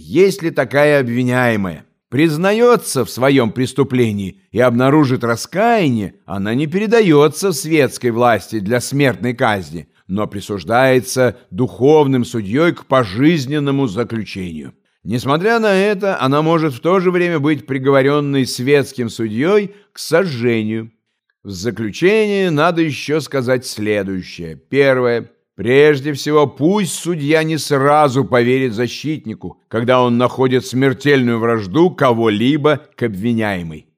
Если такая обвиняемая признается в своем преступлении и обнаружит раскаяние, она не передается светской власти для смертной казни, но присуждается духовным судьей к пожизненному заключению. Несмотря на это, она может в то же время быть приговоренной светским судьей к сожжению. В заключение надо еще сказать следующее. Первое. Прежде всего, пусть судья не сразу поверит защитнику, когда он находит смертельную вражду кого-либо к обвиняемой.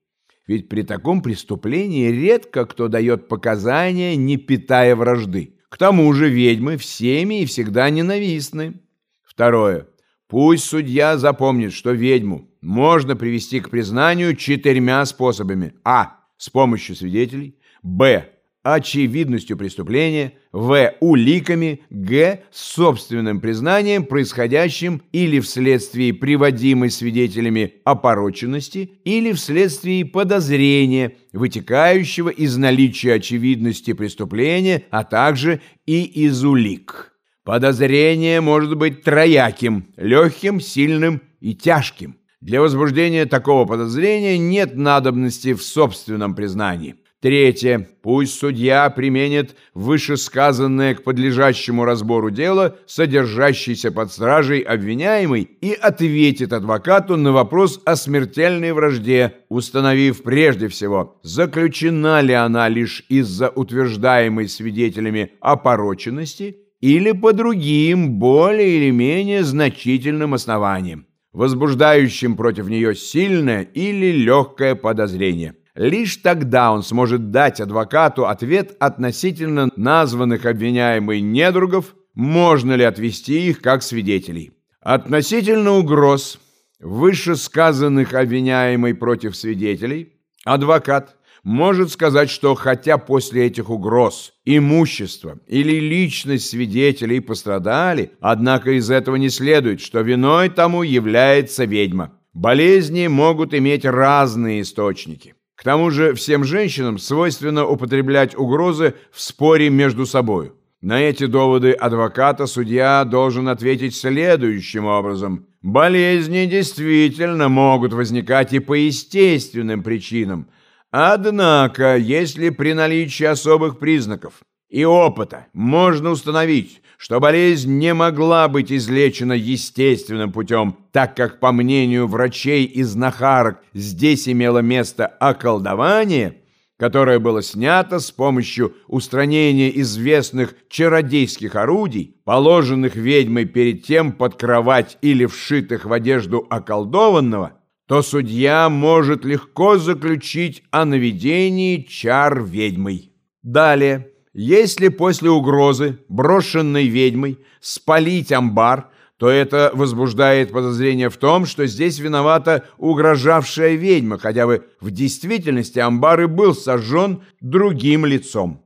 Ведь при таком преступлении редко кто дает показания, не питая вражды. К тому же ведьмы всеми и всегда ненавистны. Второе. Пусть судья запомнит, что ведьму можно привести к признанию четырьмя способами. А. С помощью свидетелей. Б. Очевидностью преступления. В. Уликами. Г. Собственным признанием, происходящим или вследствие приводимой свидетелями опороченности, или вследствие подозрения, вытекающего из наличия очевидности преступления, а также и из улик. Подозрение может быть трояким, легким, сильным и тяжким. Для возбуждения такого подозрения нет надобности в собственном признании. Третье. Пусть судья применит вышесказанное к подлежащему разбору дело, содержащееся под стражей обвиняемый, и ответит адвокату на вопрос о смертельной вражде, установив прежде всего, заключена ли она лишь из-за утверждаемой свидетелями опороченности или по другим, более или менее значительным основаниям, возбуждающим против нее сильное или легкое подозрение. Лишь тогда он сможет дать адвокату ответ относительно названных обвиняемых недругов, можно ли отвести их как свидетелей. Относительно угроз, вышесказанных обвиняемой против свидетелей, адвокат – может сказать, что хотя после этих угроз имущество или личность свидетелей пострадали, однако из этого не следует, что виной тому является ведьма. Болезни могут иметь разные источники. К тому же всем женщинам свойственно употреблять угрозы в споре между собой. На эти доводы адвоката судья должен ответить следующим образом. Болезни действительно могут возникать и по естественным причинам – Однако, если при наличии особых признаков и опыта можно установить, что болезнь не могла быть излечена естественным путем, так как, по мнению врачей и знахарок, здесь имело место околдование, которое было снято с помощью устранения известных чародейских орудий, положенных ведьмой перед тем под кровать или вшитых в одежду околдованного – то судья может легко заключить о наведении чар ведьмой. Далее, если после угрозы, брошенной ведьмой, спалить амбар, то это возбуждает подозрение в том, что здесь виновата угрожавшая ведьма, хотя бы в действительности амбар и был сожжен другим лицом.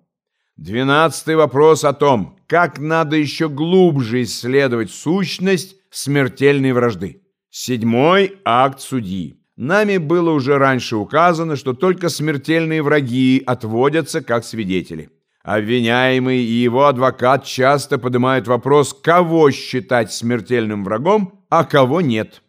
Двенадцатый вопрос о том, как надо еще глубже исследовать сущность смертельной вражды. Седьмой акт судьи. Нами было уже раньше указано, что только смертельные враги отводятся как свидетели. Обвиняемый и его адвокат часто поднимают вопрос, кого считать смертельным врагом, а кого нет.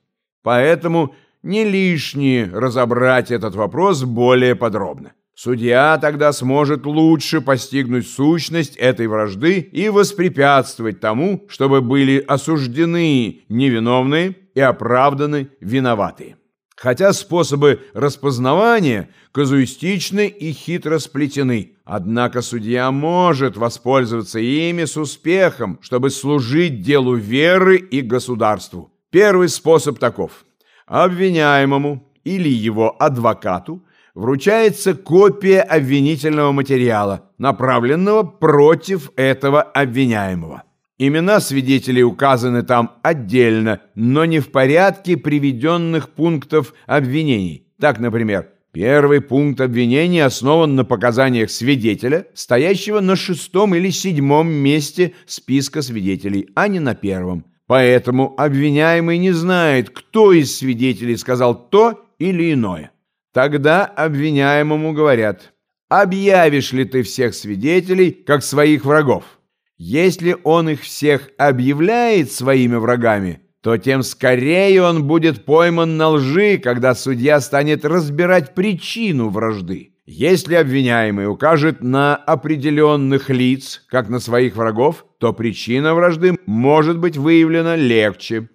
Поэтому не лишнее разобрать этот вопрос более подробно. Судья тогда сможет лучше постигнуть сущность этой вражды и воспрепятствовать тому, чтобы были осуждены невиновные и оправданы виноватые. Хотя способы распознавания казуистичны и хитро сплетены, однако судья может воспользоваться ими с успехом, чтобы служить делу веры и государству. Первый способ таков. Обвиняемому или его адвокату вручается копия обвинительного материала, направленного против этого обвиняемого. Имена свидетелей указаны там отдельно, но не в порядке приведенных пунктов обвинений. Так, например, первый пункт обвинения основан на показаниях свидетеля, стоящего на шестом или седьмом месте списка свидетелей, а не на первом. Поэтому обвиняемый не знает, кто из свидетелей сказал то или иное. Тогда обвиняемому говорят, объявишь ли ты всех свидетелей как своих врагов? Если он их всех объявляет своими врагами, то тем скорее он будет пойман на лжи, когда судья станет разбирать причину вражды. Если обвиняемый укажет на определенных лиц, как на своих врагов, то причина вражды может быть выявлена легче.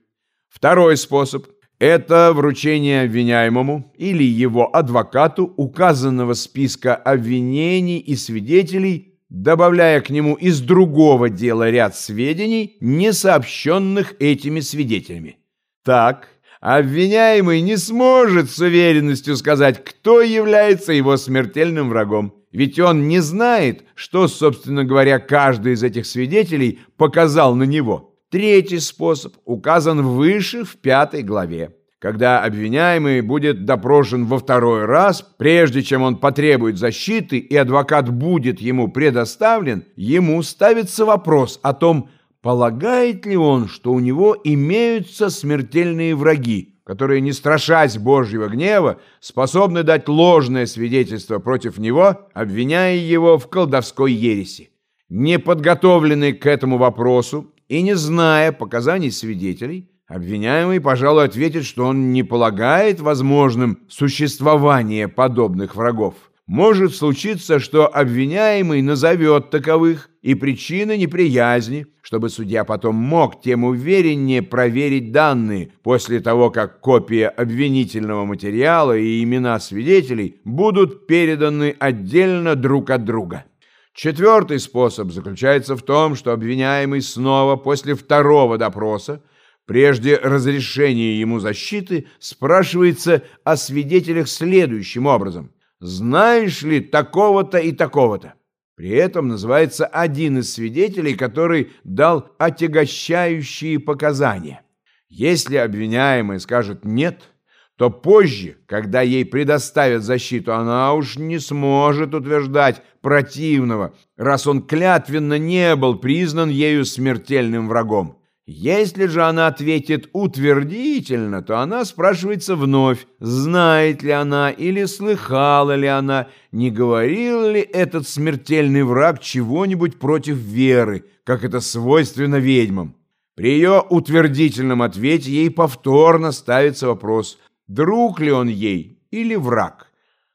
Второй способ – это вручение обвиняемому или его адвокату указанного списка обвинений и свидетелей, добавляя к нему из другого дела ряд сведений, не сообщенных этими свидетелями. Так, обвиняемый не сможет с уверенностью сказать, кто является его смертельным врагом. Ведь он не знает, что, собственно говоря, каждый из этих свидетелей показал на него. Третий способ указан выше в пятой главе. Когда обвиняемый будет допрошен во второй раз, прежде чем он потребует защиты и адвокат будет ему предоставлен, ему ставится вопрос о том, Полагает ли он, что у него имеются смертельные враги, которые, не страшась Божьего гнева, способны дать ложное свидетельство против него, обвиняя его в колдовской ереси? Не подготовленный к этому вопросу и не зная показаний свидетелей, обвиняемый, пожалуй, ответит, что он не полагает возможным существование подобных врагов. Может случиться, что обвиняемый назовет таковых и причины неприязни, чтобы судья потом мог тем увереннее проверить данные после того, как копия обвинительного материала и имена свидетелей будут переданы отдельно друг от друга. Четвертый способ заключается в том, что обвиняемый снова после второго допроса Прежде разрешения ему защиты спрашивается о свидетелях следующим образом – знаешь ли такого-то и такого-то. При этом называется один из свидетелей, который дал отягощающие показания. Если обвиняемый скажет «нет», то позже, когда ей предоставят защиту, она уж не сможет утверждать противного, раз он клятвенно не был признан ею смертельным врагом. Если же она ответит утвердительно, то она спрашивается вновь, знает ли она или слыхала ли она, не говорил ли этот смертельный враг чего-нибудь против веры, как это свойственно ведьмам. При ее утвердительном ответе ей повторно ставится вопрос, друг ли он ей или враг.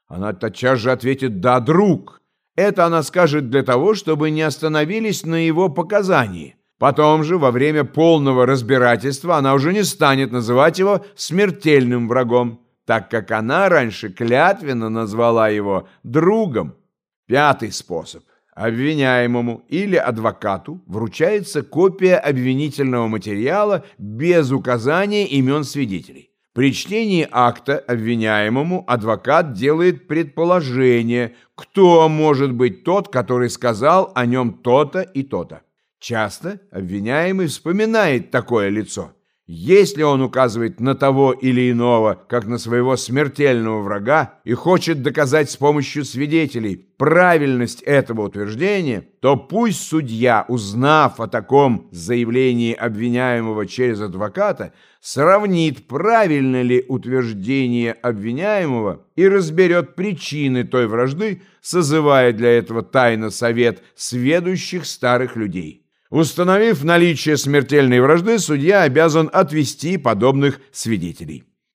Она тотчас же ответит «да, друг». Это она скажет для того, чтобы не остановились на его показании. Потом же, во время полного разбирательства, она уже не станет называть его смертельным врагом, так как она раньше клятвенно назвала его другом. Пятый способ. Обвиняемому или адвокату вручается копия обвинительного материала без указания имен свидетелей. При чтении акта обвиняемому адвокат делает предположение, кто может быть тот, который сказал о нем то-то и то-то. Часто обвиняемый вспоминает такое лицо. Если он указывает на того или иного, как на своего смертельного врага, и хочет доказать с помощью свидетелей правильность этого утверждения, то пусть судья, узнав о таком заявлении обвиняемого через адвоката, сравнит, правильно ли утверждение обвиняемого и разберет причины той вражды, созывая для этого тайно совет сведущих старых людей. Установив наличие смертельной вражды, судья обязан отвести подобных свидетелей.